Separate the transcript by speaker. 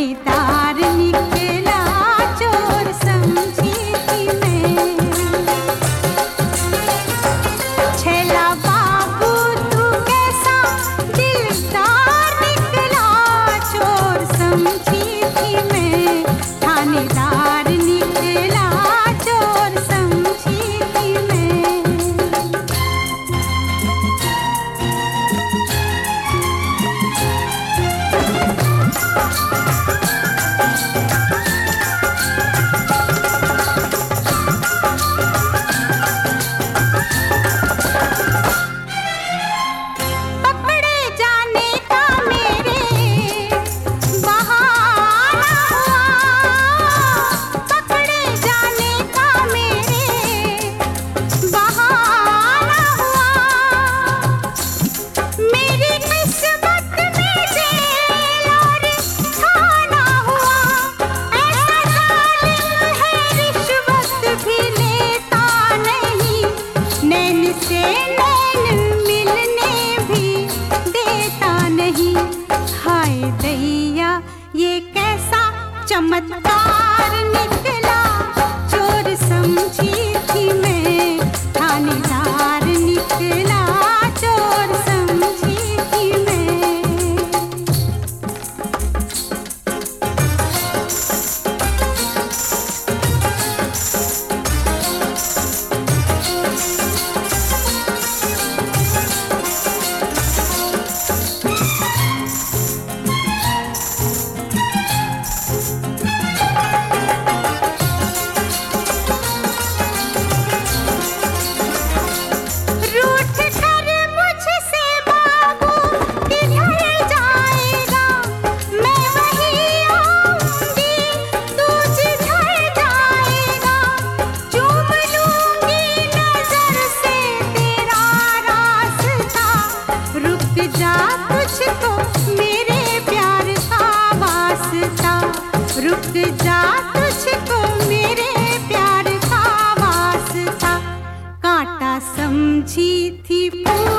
Speaker 1: वनिता चमत्कार जा तुझको मेरे प्यार का वास्ता कांटा समझी थी पूरा।